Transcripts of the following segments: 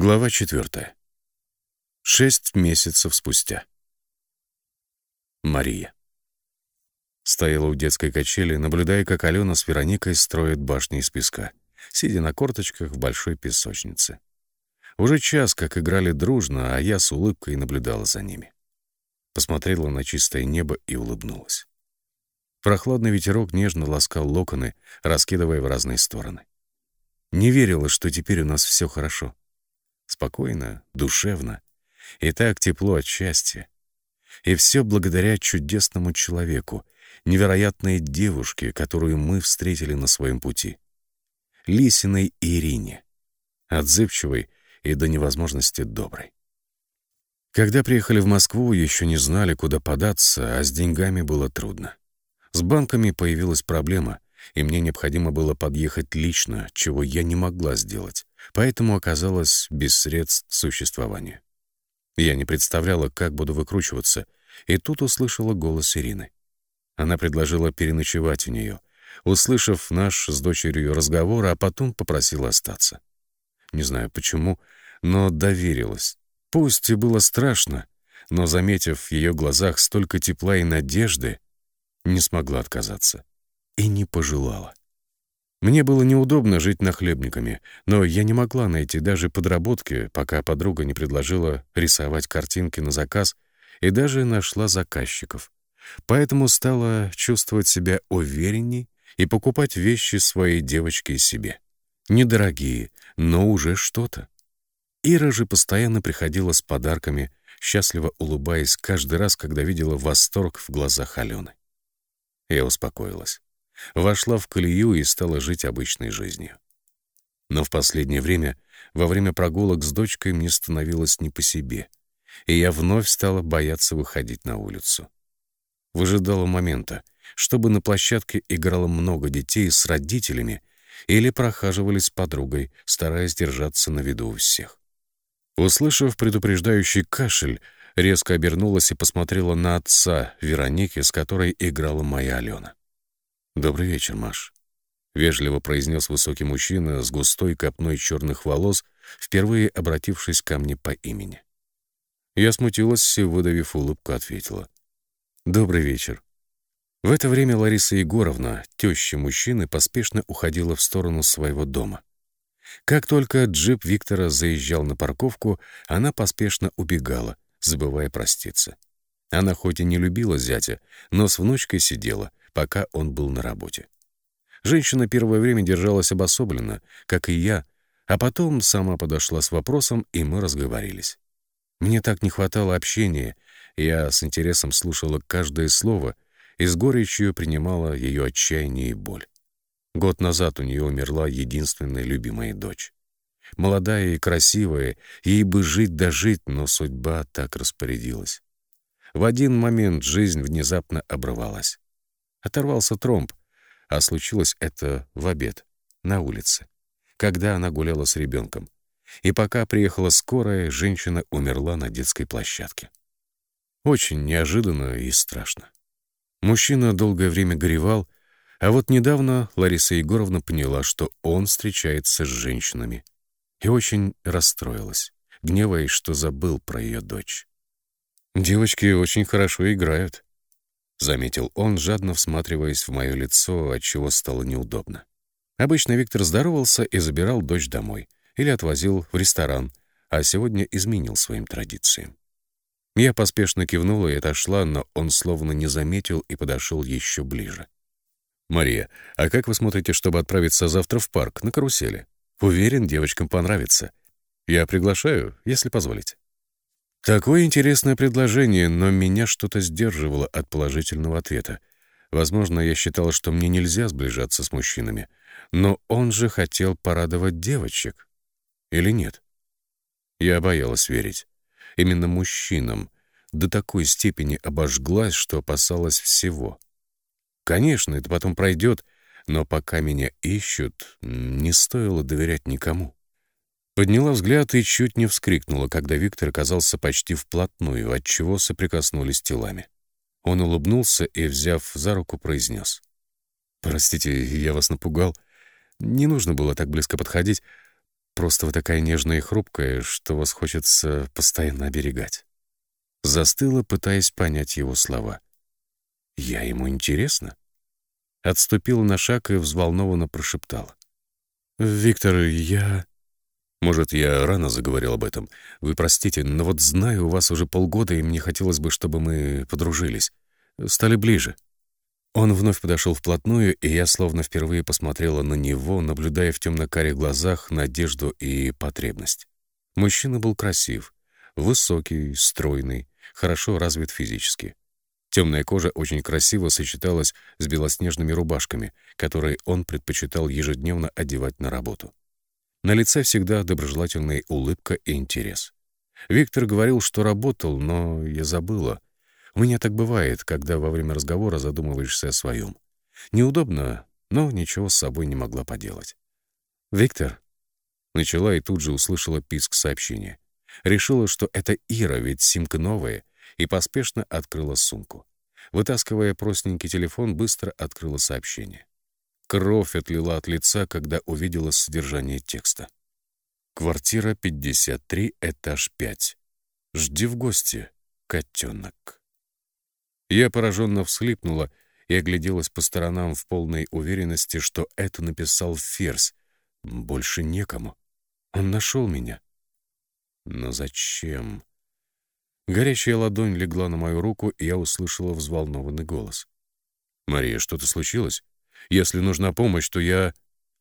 Глава четвертая. Шесть месяцев спустя. Мария. Стояла у детской качели, наблюдая, как Алена с Вероникой строят башни из песка, сидя на корточках в большой песочнице. Уже час, как играли дружно, а я с улыбкой наблюдала за ними. Посмотрела на чистое небо и улыбнулась. Прохладный ветерок нежно ласкал локоны, раскидывая в разные стороны. Не верила, что теперь у нас все хорошо спокойно, душевно, и так тепло от счастья. И все благодаря чудесному человеку, невероятной девушке, которую мы встретили на своем пути. Лисиной Ирине, отзывчивой и до невозможности доброй. Когда приехали в Москву, еще не знали, куда податься, а с деньгами было трудно. С банками появилась проблема, и мне необходимо было подъехать лично, чего я не могла сделать поэтому оказалась без средств существования. Я не представляла, как буду выкручиваться, и тут услышала голос Ирины. Она предложила переночевать у нее, услышав наш с дочерью разговор, а потом попросила остаться. Не знаю почему, но доверилась. Пусть и было страшно, но, заметив в ее глазах столько тепла и надежды, не смогла отказаться и не пожелала. Мне было неудобно жить нахлебниками, но я не могла найти даже подработки, пока подруга не предложила рисовать картинки на заказ и даже нашла заказчиков. Поэтому стала чувствовать себя уверенней и покупать вещи своей девочке и себе. Недорогие, но уже что-то. Ира же постоянно приходила с подарками, счастливо улыбаясь каждый раз, когда видела восторг в глазах Алены. Я успокоилась вошла в колею и стала жить обычной жизнью. Но в последнее время, во время прогулок с дочкой, мне становилось не по себе, и я вновь стала бояться выходить на улицу. Выжидала момента, чтобы на площадке играло много детей с родителями или прохаживались с подругой, стараясь держаться на виду у всех. Услышав предупреждающий кашель, резко обернулась и посмотрела на отца Вероники, с которой играла моя Алена. «Добрый вечер, Маш», — вежливо произнес высокий мужчина с густой копной черных волос, впервые обратившись ко мне по имени. Я смутилась и, выдавив улыбку, ответила. «Добрый вечер». В это время Лариса Егоровна, теща мужчины, поспешно уходила в сторону своего дома. Как только джип Виктора заезжал на парковку, она поспешно убегала, забывая проститься. Она хоть и не любила зятя, но с внучкой сидела, пока он был на работе. Женщина первое время держалась обособленно, как и я, а потом сама подошла с вопросом, и мы разговорились. Мне так не хватало общения, я с интересом слушала каждое слово и с горечью принимала ее отчаяние и боль. Год назад у нее умерла единственная любимая дочь. Молодая и красивая, ей бы жить да жить, но судьба так распорядилась. В один момент жизнь внезапно оборвалась. Оторвался тромб, а случилось это в обед, на улице, когда она гуляла с ребенком. И пока приехала скорая, женщина умерла на детской площадке. Очень неожиданно и страшно. Мужчина долгое время горевал, а вот недавно Лариса Егоровна поняла, что он встречается с женщинами. И очень расстроилась, гневаясь, что забыл про ее дочь. «Девочки очень хорошо играют», — заметил он, жадно всматриваясь в мое лицо, отчего стало неудобно. Обычно Виктор здоровался и забирал дочь домой или отвозил в ресторан, а сегодня изменил своим традициям. Я поспешно кивнула и отошла, но он словно не заметил и подошел еще ближе. «Мария, а как вы смотрите, чтобы отправиться завтра в парк на карусели? Уверен, девочкам понравится. Я приглашаю, если позволите». Такое интересное предложение, но меня что-то сдерживало от положительного ответа. Возможно, я считала, что мне нельзя сближаться с мужчинами, но он же хотел порадовать девочек. Или нет? Я боялась верить. Именно мужчинам до такой степени обожглась, что опасалась всего. Конечно, это потом пройдет, но пока меня ищут, не стоило доверять никому. Подняла взгляд и чуть не вскрикнула, когда Виктор оказался почти вплотную, отчего соприкоснулись телами. Он улыбнулся и, взяв за руку, произнес. «Простите, я вас напугал. Не нужно было так близко подходить. Просто вы такая нежная и хрупкая, что вас хочется постоянно оберегать». Застыла, пытаясь понять его слова. «Я ему интересна?» Отступила на шаг и взволнованно прошептала. «Виктор, я...» «Может, я рано заговорил об этом. Вы простите, но вот знаю у вас уже полгода, и мне хотелось бы, чтобы мы подружились. Стали ближе». Он вновь подошел вплотную, и я словно впервые посмотрела на него, наблюдая в темно-карих глазах надежду и потребность. Мужчина был красив, высокий, стройный, хорошо развит физически. Темная кожа очень красиво сочеталась с белоснежными рубашками, которые он предпочитал ежедневно одевать на работу. На лице всегда доброжелательная улыбка и интерес. Виктор говорил, что работал, но я забыла. У меня так бывает, когда во время разговора задумываешься о своем. Неудобно, но ничего с собой не могла поделать. «Виктор?» Начала и тут же услышала писк сообщения. Решила, что это Ира, ведь симка новая, и поспешно открыла сумку. Вытаскивая простенький телефон, быстро открыла сообщение. Кровь отлила от лица, когда увидела содержание текста. Квартира 53, этаж 5. Жди в гости, котенок. Я пораженно всхлипнула и огляделась по сторонам в полной уверенности, что это написал Ферзь. Больше некому. Он нашел меня. Но зачем? Горячая ладонь легла на мою руку, и я услышала взволнованный голос. «Мария, что-то случилось? Если нужна помощь, то я...»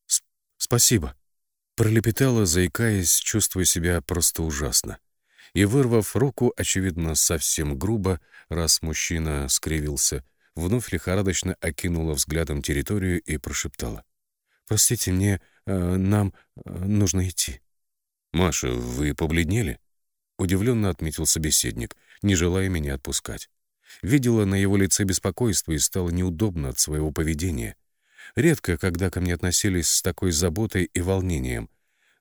С «Спасибо», — пролепетала, заикаясь, чувствуя себя просто ужасно. И, вырвав руку, очевидно, совсем грубо, раз мужчина скривился, вновь лихорадочно окинула взглядом территорию и прошептала. «Простите, мне... Э, нам э, нужно идти». «Маша, вы побледнели?» Удивленно отметил собеседник, не желая меня отпускать. Видела на его лице беспокойство и стало неудобно от своего поведения. Редко, когда ко мне относились с такой заботой и волнением,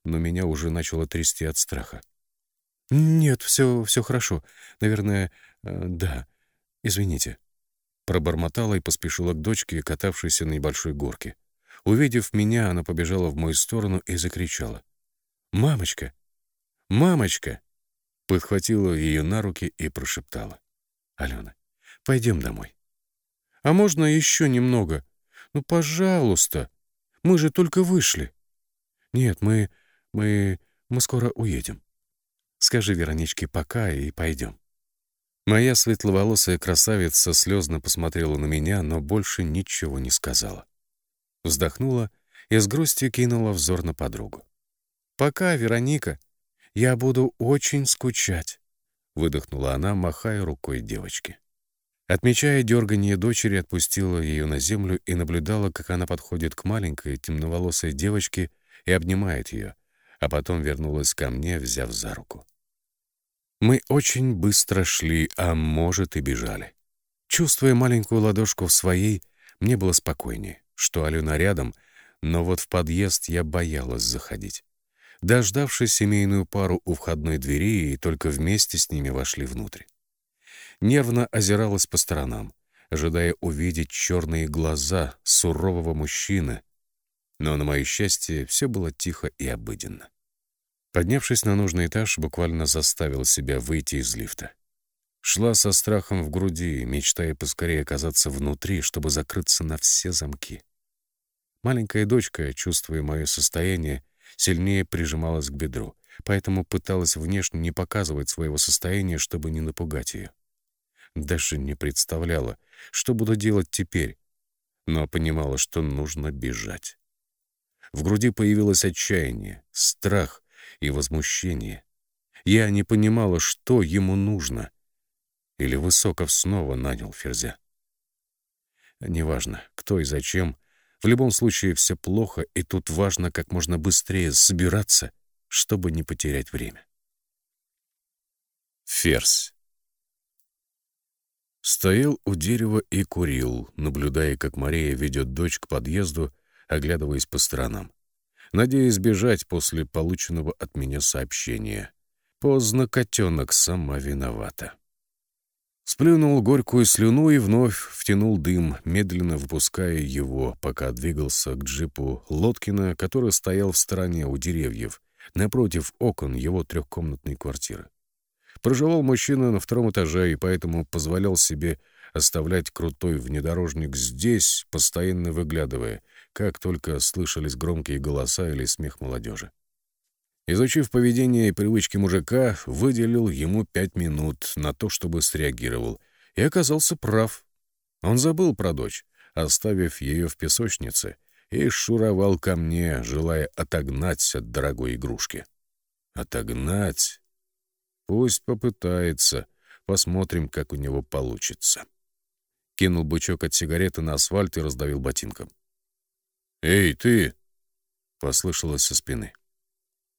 но меня уже начало трясти от страха. «Нет, все, все хорошо. Наверное, э, да. Извините». Пробормотала и поспешила к дочке, катавшейся на небольшой горке. Увидев меня, она побежала в мою сторону и закричала. «Мамочка! Мамочка!» подхватила ее на руки и прошептала. «Алена, пойдем домой». «А можно еще немного? Ну, пожалуйста. Мы же только вышли». «Нет, мы... мы... мы скоро уедем. Скажи Вероничке пока и пойдем». Моя светловолосая красавица слезно посмотрела на меня, но больше ничего не сказала. Вздохнула и с грустью кинула взор на подругу. «Пока, Вероника», «Я буду очень скучать», — выдохнула она, махая рукой девочке. Отмечая дергание дочери, отпустила ее на землю и наблюдала, как она подходит к маленькой темноволосой девочке и обнимает ее, а потом вернулась ко мне, взяв за руку. Мы очень быстро шли, а может и бежали. Чувствуя маленькую ладошку в своей, мне было спокойнее, что Алена рядом, но вот в подъезд я боялась заходить. Дождавшись семейную пару у входной двери, и только вместе с ними вошли внутрь. Нервно озиралась по сторонам, ожидая увидеть черные глаза сурового мужчины, но, на мое счастье, все было тихо и обыденно. Поднявшись на нужный этаж, буквально заставил себя выйти из лифта. Шла со страхом в груди, мечтая поскорее оказаться внутри, чтобы закрыться на все замки. Маленькая дочка, чувствуя мое состояние, сильнее прижималась к бедру, поэтому пыталась внешне не показывать своего состояния, чтобы не напугать ее. Даже не представляла, что буду делать теперь, но понимала, что нужно бежать. В груди появилось отчаяние, страх и возмущение. Я не понимала, что ему нужно. Или Высоков снова нанял Ферзя. Неважно, кто и зачем, в любом случае все плохо, и тут важно как можно быстрее собираться, чтобы не потерять время. Ферзь. Стоял у дерева и курил, наблюдая, как Мария ведет дочь к подъезду, оглядываясь по сторонам. Надеясь бежать после полученного от меня сообщения. Поздно котенок сама виновата. Сплюнул горькую слюну и вновь втянул дым, медленно выпуская его, пока двигался к джипу Лоткина, который стоял в стороне у деревьев, напротив окон его трехкомнатной квартиры. Проживал мужчина на втором этаже и поэтому позволял себе оставлять крутой внедорожник здесь, постоянно выглядывая, как только слышались громкие голоса или смех молодежи. Изучив поведение и привычки мужика, выделил ему пять минут на то, чтобы среагировал, и оказался прав. Он забыл про дочь, оставив ее в песочнице, и шуровал ко мне, желая отогнать от дорогой игрушки. Отогнать? Пусть попытается. Посмотрим, как у него получится. Кинул бычок от сигареты на асфальт и раздавил ботинком. «Эй, ты!» — послышалось со спины.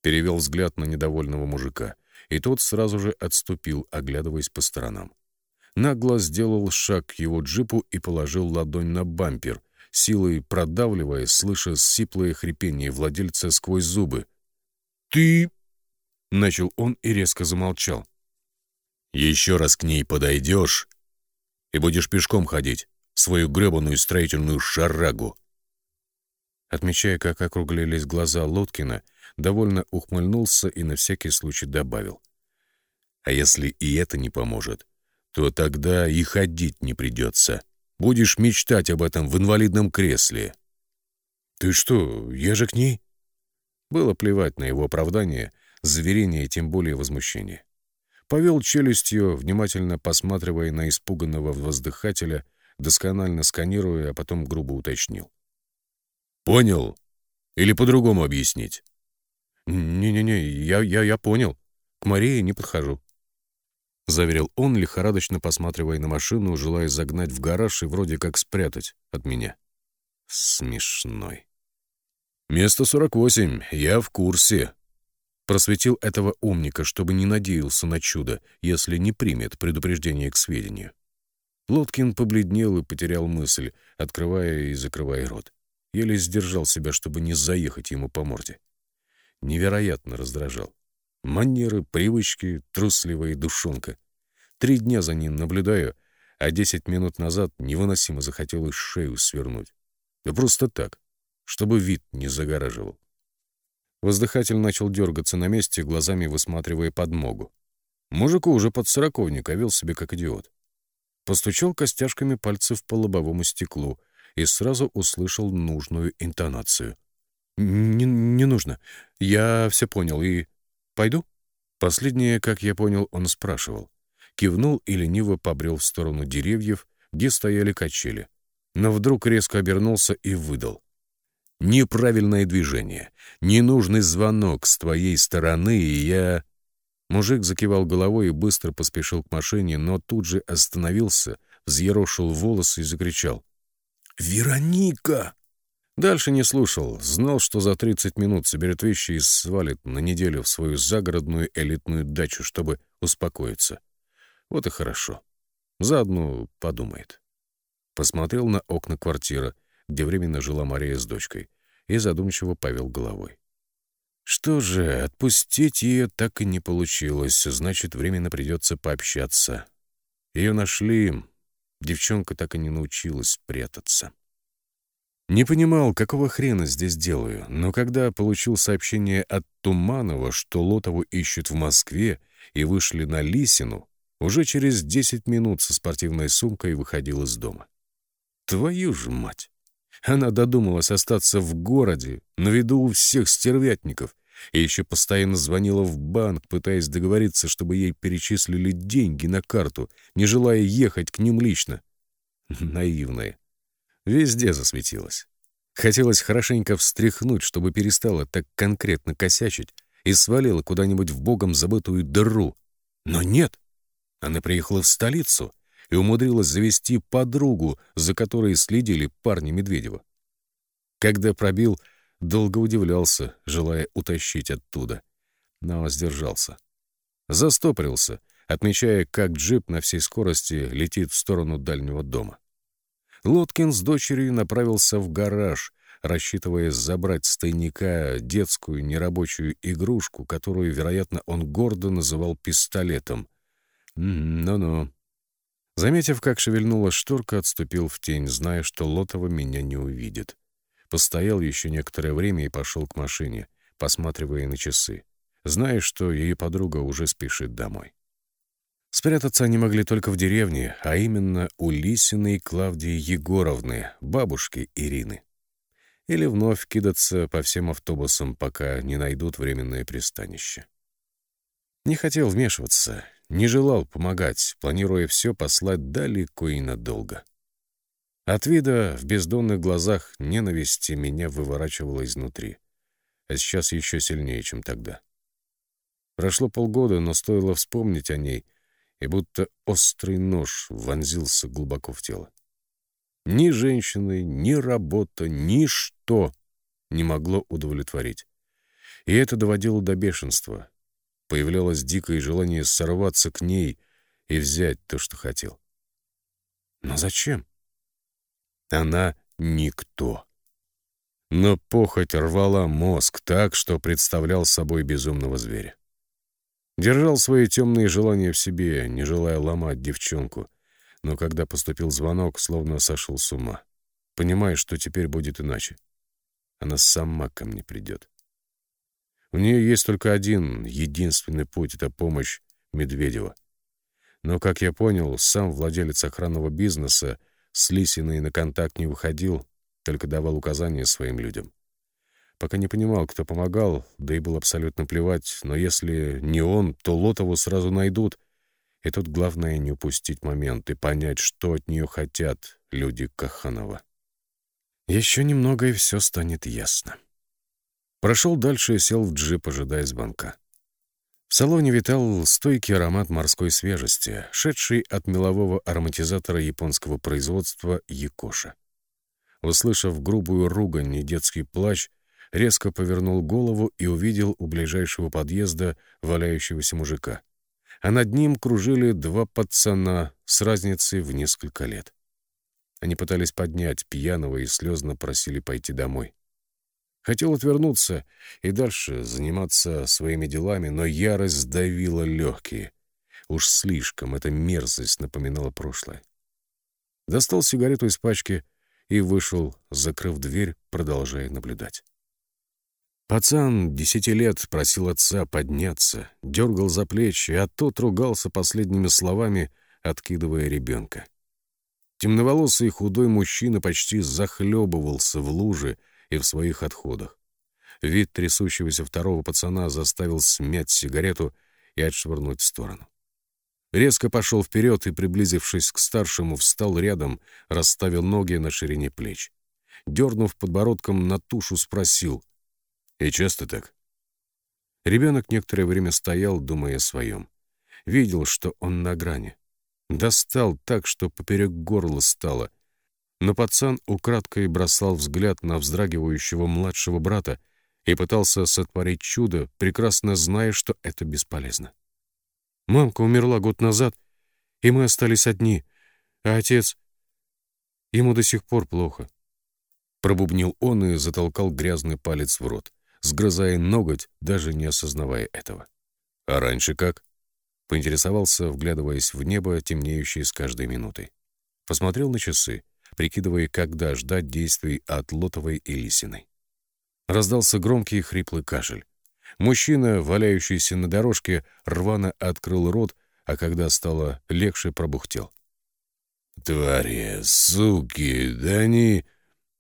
Перевел взгляд на недовольного мужика, и тот сразу же отступил, оглядываясь по сторонам. Нагло сделал шаг к его джипу и положил ладонь на бампер, силой продавливая, слыша сиплое хрипение владельца сквозь зубы. «Ты...» — начал он и резко замолчал. «Еще раз к ней подойдешь и будешь пешком ходить, свою гребаную строительную шарагу!» Отмечая, как округлились глаза Лоткина, довольно ухмыльнулся и на всякий случай добавил. «А если и это не поможет, то тогда и ходить не придется. Будешь мечтать об этом в инвалидном кресле». «Ты что, я же к ней?» Было плевать на его оправдание, заверение и тем более возмущение. Повел челюстью, внимательно посматривая на испуганного воздыхателя, досконально сканируя, а потом грубо уточнил. Понял? Или по-другому объяснить? Не-не-не, я, я, я понял. К Марии не подхожу. Заверил он, лихорадочно посматривая на машину, желая загнать в гараж и вроде как спрятать от меня. Смешной. «Место 48, я в курсе», просветил этого умника, чтобы не надеялся на чудо, если не примет предупреждение к сведению. Лоткин побледнел и потерял мысль, открывая и закрывая рот. Еле сдержал себя, чтобы не заехать ему по морде. Невероятно раздражал. Манеры, привычки, трусливая душонка. Три дня за ним наблюдаю, а десять минут назад невыносимо захотелось шею свернуть. Да просто так, чтобы вид не загораживал. Воздыхатель начал дергаться на месте, глазами высматривая подмогу. Мужику уже под сороковник, а вел себе как идиот. Постучал костяшками пальцев по лобовому стеклу, и сразу услышал нужную интонацию. «Не, не нужно. Я все понял и... Пойду?» Последнее, как я понял, он спрашивал. Кивнул и лениво побрел в сторону деревьев, где стояли качели. Но вдруг резко обернулся и выдал. «Неправильное движение. Ненужный звонок с твоей стороны, и я...» Мужик закивал головой и быстро поспешил к машине, но тут же остановился, взъерошил волосы и закричал. «Вероника!» Дальше не слушал, знал, что за 30 минут соберет вещи и свалит на неделю в свою загородную элитную дачу, чтобы успокоиться. Вот и хорошо. Заодно подумает. Посмотрел на окна квартиры, где временно жила Мария с дочкой, и задумчиво повел головой. Что же, отпустить ее так и не получилось, значит, временно придется пообщаться. Ее нашли, Девчонка так и не научилась прятаться. Не понимал, какого хрена здесь делаю, но когда получил сообщение от Туманова, что Лотову ищут в Москве и вышли на Лисину, уже через 10 минут со спортивной сумкой выходил из дома. Твою ж мать! Она додумалась остаться в городе, на виду у всех стервятников, и еще постоянно звонила в банк, пытаясь договориться, чтобы ей перечислили деньги на карту, не желая ехать к ним лично. Наивная. Везде засветилась. Хотелось хорошенько встряхнуть, чтобы перестала так конкретно косячить и свалила куда-нибудь в богом забытую дыру. Но нет. Она приехала в столицу и умудрилась завести подругу, за которой следили парни Медведева. Когда пробил долго удивлялся, желая утащить оттуда, но сдержался. Застопорился, отмечая, как джип на всей скорости летит в сторону дальнего дома. Лоткин с дочерью направился в гараж, рассчитывая забрать с тайника детскую нерабочую игрушку, которую, вероятно, он гордо называл пистолетом. Ну-ну. Заметив, как шевельнула шторка, отступил в тень, зная, что Лотова меня не увидит. Постоял еще некоторое время и пошел к машине, посматривая на часы, зная, что ее подруга уже спешит домой. Спрятаться они могли только в деревне, а именно у Лисиной Клавдии Егоровны, бабушки Ирины. Или вновь кидаться по всем автобусам, пока не найдут временное пристанище. Не хотел вмешиваться, не желал помогать, планируя все послать далеко и надолго. От вида в бездонных глазах ненависти меня выворачивало изнутри, а сейчас еще сильнее, чем тогда. Прошло полгода, но стоило вспомнить о ней, и будто острый нож вонзился глубоко в тело. Ни женщины, ни работа, ничто не могло удовлетворить. И это доводило до бешенства. Появлялось дикое желание сорваться к ней и взять то, что хотел. Но зачем? Она никто. Но похоть рвала мозг так, что представлял собой безумного зверя. Держал свои темные желания в себе, не желая ломать девчонку, но когда поступил звонок, словно сошел с ума, понимая, что теперь будет иначе. Она сама ко мне придет. У нее есть только один, единственный путь — это помощь Медведева. Но, как я понял, сам владелец охранного бизнеса с Лисиной на контакт не выходил, только давал указания своим людям. Пока не понимал, кто помогал, да и было абсолютно плевать, но если не он, то Лотову сразу найдут. И тут главное не упустить момент и понять, что от нее хотят люди Каханова. Еще немного, и все станет ясно. Прошел дальше и сел в джип, ожидая звонка. В салоне витал стойкий аромат морской свежести, шедший от мелового ароматизатора японского производства Якоша. Услышав грубую ругань и детский плач, резко повернул голову и увидел у ближайшего подъезда валяющегося мужика. А над ним кружили два пацана с разницей в несколько лет. Они пытались поднять пьяного и слезно просили пойти домой. Хотел отвернуться и дальше заниматься своими делами, но ярость сдавила легкие. Уж слишком эта мерзость напоминала прошлое. Достал сигарету из пачки и вышел, закрыв дверь, продолжая наблюдать. Пацан десяти лет просил отца подняться, дергал за плечи, а тот ругался последними словами, откидывая ребенка. Темноволосый худой мужчина почти захлебывался в луже, и в своих отходах. Вид трясущегося второго пацана заставил смять сигарету и отшвырнуть в сторону. Резко пошел вперед и, приблизившись к старшему, встал рядом, расставил ноги на ширине плеч. Дернув подбородком на тушу, спросил. «И часто так?» Ребенок некоторое время стоял, думая о своем. Видел, что он на грани. Достал так, что поперек горла стало, но пацан украдкой бросал взгляд на вздрагивающего младшего брата и пытался сотворить чудо, прекрасно зная, что это бесполезно. Мамка умерла год назад, и мы остались одни, а отец... Ему до сих пор плохо. Пробубнил он и затолкал грязный палец в рот, сгрызая ноготь, даже не осознавая этого. «А раньше как?» — поинтересовался, вглядываясь в небо, темнеющее с каждой минутой. Посмотрел на часы — прикидывая, когда ждать действий от Лотовой и Лисиной. Раздался громкий хриплый кашель. Мужчина, валяющийся на дорожке, рвано открыл рот, а когда стало легче, пробухтел. «Твари, суки, да они...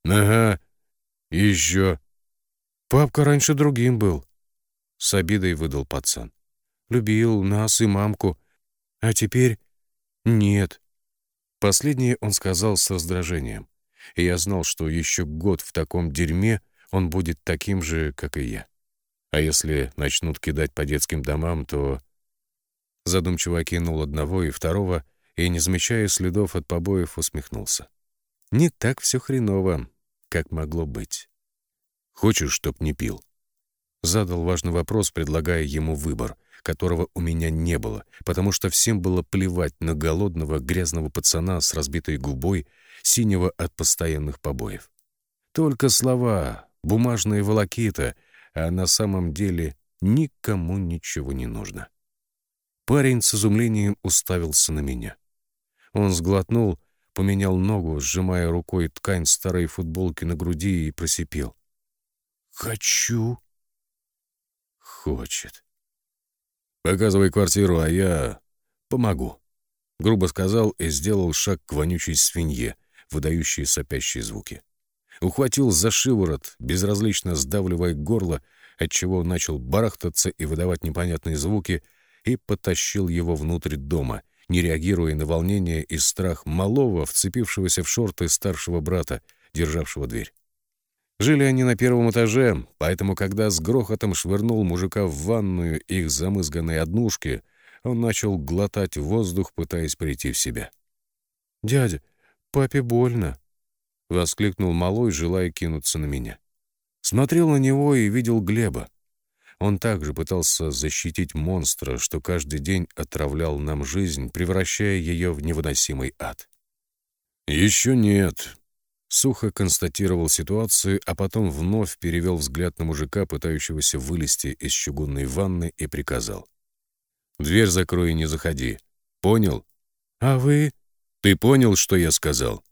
Ага, еще...» «Папка раньше другим был», — с обидой выдал пацан. «Любил нас и мамку, а теперь нет». Последнее он сказал с раздражением. И я знал, что еще год в таком дерьме он будет таким же, как и я. А если начнут кидать по детским домам, то... Задумчиво окинул одного и второго, и, не замечая следов от побоев, усмехнулся. Не так все хреново, как могло быть. «Хочешь, чтоб не пил?» Задал важный вопрос, предлагая ему выбор — которого у меня не было, потому что всем было плевать на голодного грязного пацана с разбитой губой, синего от постоянных побоев. Только слова, бумажные волокита, а на самом деле никому ничего не нужно. Парень с изумлением уставился на меня. Он сглотнул, поменял ногу, сжимая рукой ткань старой футболки на груди и просипел. «Хочу!» хочет. «Показывай квартиру, а я помогу», — грубо сказал и сделал шаг к вонючей свинье, выдающей сопящие звуки. Ухватил за шиворот, безразлично сдавливая горло, отчего начал барахтаться и выдавать непонятные звуки, и потащил его внутрь дома, не реагируя на волнение и страх малого, вцепившегося в шорты старшего брата, державшего дверь. Жили они на первом этаже, поэтому, когда с грохотом швырнул мужика в ванную их замызганной однушки, он начал глотать воздух, пытаясь прийти в себя. «Дядя, папе больно!» — воскликнул малой, желая кинуться на меня. Смотрел на него и видел Глеба. Он также пытался защитить монстра, что каждый день отравлял нам жизнь, превращая ее в невыносимый ад. «Еще нет», — сухо констатировал ситуацию, а потом вновь перевел взгляд на мужика, пытающегося вылезти из чугунной ванны, и приказал. «Дверь закрой и не заходи. Понял?» «А вы...» «Ты понял, что я сказал?»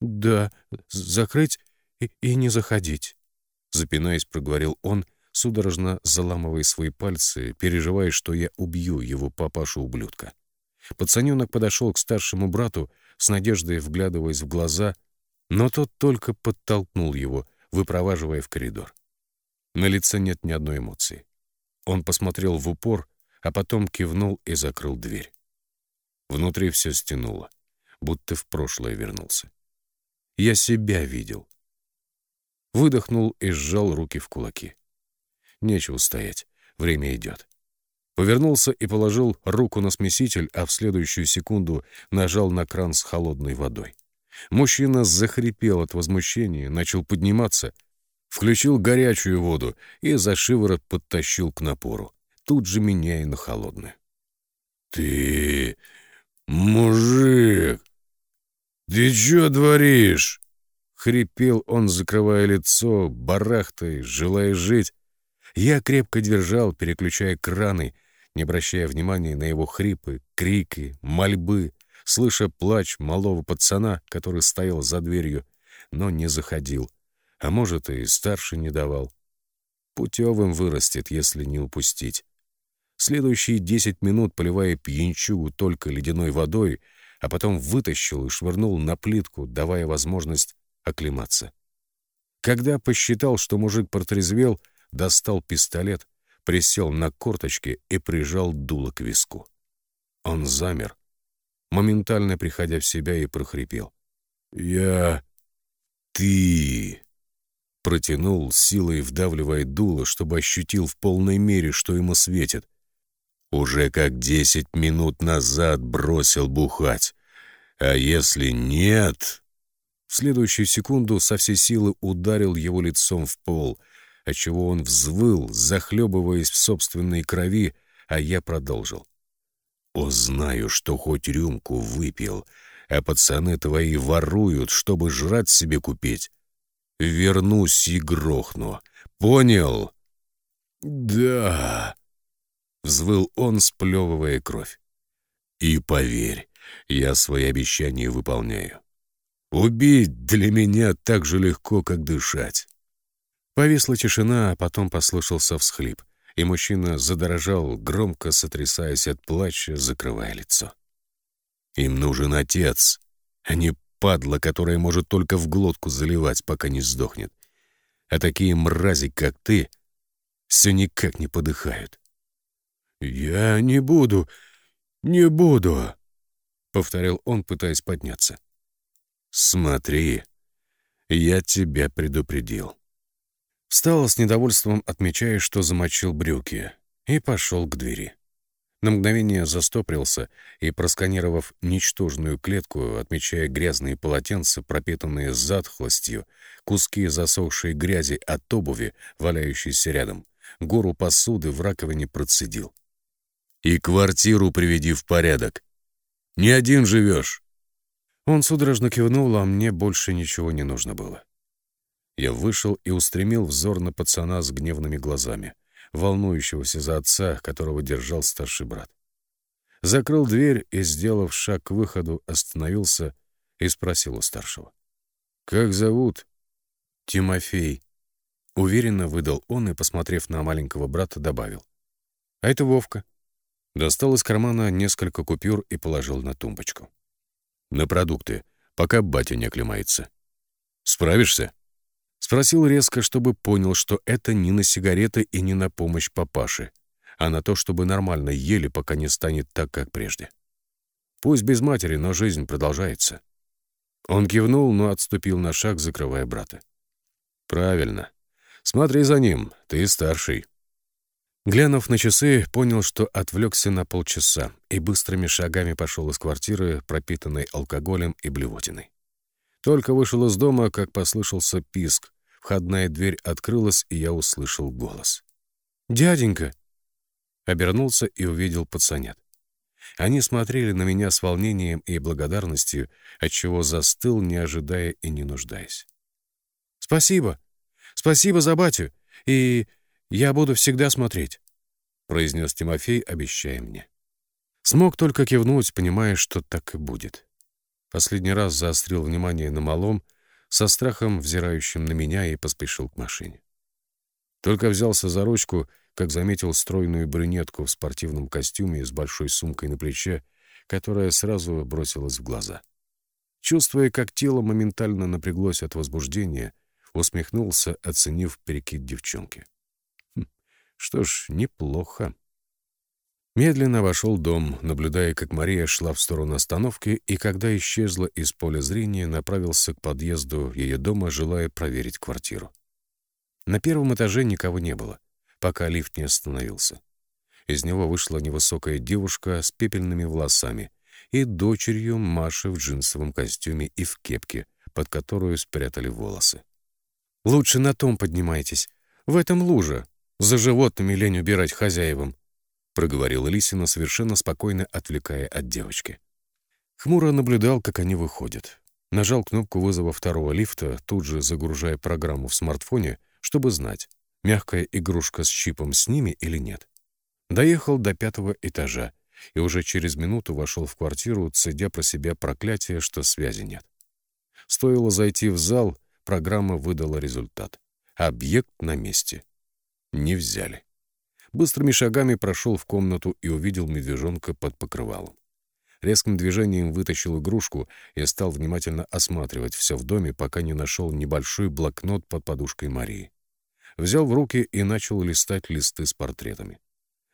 «Да, закрыть и, и не заходить», — запинаясь, проговорил он, — судорожно заламывая свои пальцы, переживая, что я убью его папашу-ублюдка. Пацаненок подошел к старшему брату, с надеждой вглядываясь в глаза, но тот только подтолкнул его, выпроваживая в коридор. На лице нет ни одной эмоции. Он посмотрел в упор, а потом кивнул и закрыл дверь. Внутри все стянуло, будто в прошлое вернулся. Я себя видел. Выдохнул и сжал руки в кулаки. Нечего стоять. Время идет. Повернулся и положил руку на смеситель, а в следующую секунду нажал на кран с холодной водой. Мужчина захрипел от возмущения, начал подниматься, включил горячую воду и за шиворот подтащил к напору, тут же меняя на холодную. «Ты... мужик! Ты чё творишь?» Хрипел он, закрывая лицо, барахтой, желая жить, я крепко держал, переключая краны, не обращая внимания на его хрипы, крики, мольбы, слыша плач малого пацана, который стоял за дверью, но не заходил. А может, и старше не давал. Путевым вырастет, если не упустить. Следующие десять минут, поливая пьянчугу только ледяной водой, а потом вытащил и швырнул на плитку, давая возможность оклематься. Когда посчитал, что мужик протрезвел, достал пистолет, присел на корточки и прижал дуло к виску. Он замер, моментально приходя в себя и прохрипел. «Я... ты...» Протянул, силой вдавливая дуло, чтобы ощутил в полной мере, что ему светит. Уже как десять минут назад бросил бухать. А если нет... В следующую секунду со всей силы ударил его лицом в пол — отчего он взвыл, захлебываясь в собственной крови, а я продолжил. «Узнаю, что хоть рюмку выпил, а пацаны твои воруют, чтобы жрать себе купить. Вернусь и грохну. Понял?» «Да», — взвыл он, сплевывая кровь. «И поверь, я свои обещания выполняю. Убить для меня так же легко, как дышать». Повисла тишина, а потом послышался всхлип, и мужчина задорожал, громко сотрясаясь от плача, закрывая лицо. «Им нужен отец, а не падла, которая может только в глотку заливать, пока не сдохнет. А такие мрази, как ты, все никак не подыхают». «Я не буду, не буду», — повторил он, пытаясь подняться. «Смотри, я тебя предупредил». Встал с недовольством, отмечая, что замочил брюки, и пошел к двери. На мгновение застопрился и, просканировав ничтожную клетку, отмечая грязные полотенца, пропитанные затхлостью, куски засохшей грязи от обуви, валяющейся рядом, гору посуды в раковине процедил. «И квартиру приведи в порядок. Не один живешь». Он судорожно кивнул, а мне больше ничего не нужно было. Я вышел и устремил взор на пацана с гневными глазами, волнующегося за отца, которого держал старший брат. Закрыл дверь и, сделав шаг к выходу, остановился и спросил у старшего. «Как зовут?» «Тимофей». Уверенно выдал он и, посмотрев на маленького брата, добавил. «А это Вовка». Достал из кармана несколько купюр и положил на тумбочку. «На продукты, пока батя не оклемается. Справишься?» Спросил резко, чтобы понял, что это не на сигареты и не на помощь папаше, а на то, чтобы нормально ели, пока не станет так, как прежде. Пусть без матери, но жизнь продолжается. Он кивнул, но отступил на шаг, закрывая брата. «Правильно. Смотри за ним, ты старший». Глянув на часы, понял, что отвлекся на полчаса и быстрыми шагами пошел из квартиры, пропитанной алкоголем и блевотиной. Только вышел из дома, как послышался писк. Входная дверь открылась, и я услышал голос. «Дяденька!» Обернулся и увидел пацанят. Они смотрели на меня с волнением и благодарностью, отчего застыл, не ожидая и не нуждаясь. «Спасибо! Спасибо за батю! И я буду всегда смотреть!» — произнес Тимофей, обещая мне. Смог только кивнуть, понимая, что так и будет. Последний раз заострил внимание на малом, со страхом взирающим на меня, и поспешил к машине. Только взялся за ручку — как заметил стройную брюнетку в спортивном костюме с большой сумкой на плече, которая сразу бросилась в глаза. Чувствуя, как тело моментально напряглось от возбуждения, усмехнулся, оценив перекид девчонки. Хм, что ж, неплохо. Медленно вошел дом, наблюдая, как Мария шла в сторону остановки, и когда исчезла из поля зрения, направился к подъезду ее дома, желая проверить квартиру. На первом этаже никого не было пока лифт не остановился. Из него вышла невысокая девушка с пепельными волосами и дочерью Маши в джинсовом костюме и в кепке, под которую спрятали волосы. «Лучше на том поднимайтесь. В этом лужа. За животными лень убирать хозяевам», — проговорила Лисина, совершенно спокойно отвлекая от девочки. Хмуро наблюдал, как они выходят. Нажал кнопку вызова второго лифта, тут же загружая программу в смартфоне, чтобы знать, мягкая игрушка с чипом с ними или нет. Доехал до пятого этажа и уже через минуту вошел в квартиру, цедя про себя проклятие, что связи нет. Стоило зайти в зал, программа выдала результат. Объект на месте. Не взяли. Быстрыми шагами прошел в комнату и увидел медвежонка под покрывалом. Резким движением вытащил игрушку и стал внимательно осматривать все в доме, пока не нашел небольшой блокнот под подушкой Марии взял в руки и начал листать листы с портретами.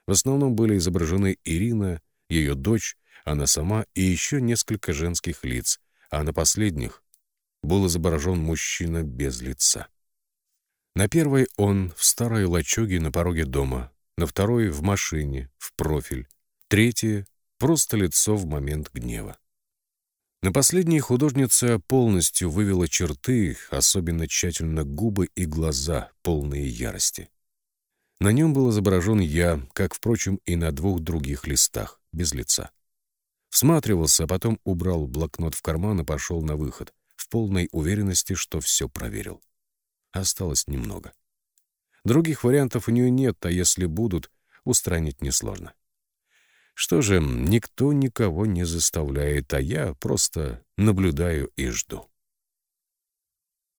В основном были изображены Ирина, ее дочь, она сама и еще несколько женских лиц, а на последних был изображен мужчина без лица. На первой он в старой лачуге на пороге дома, на второй — в машине, в профиль, третье — просто лицо в момент гнева. На последней художница полностью вывела черты, особенно тщательно губы и глаза, полные ярости. На нем был изображен я, как, впрочем, и на двух других листах, без лица. Всматривался, а потом убрал блокнот в карман и пошел на выход, в полной уверенности, что все проверил. Осталось немного. Других вариантов у нее нет, а если будут, устранить несложно. Что же, никто никого не заставляет, а я просто наблюдаю и жду.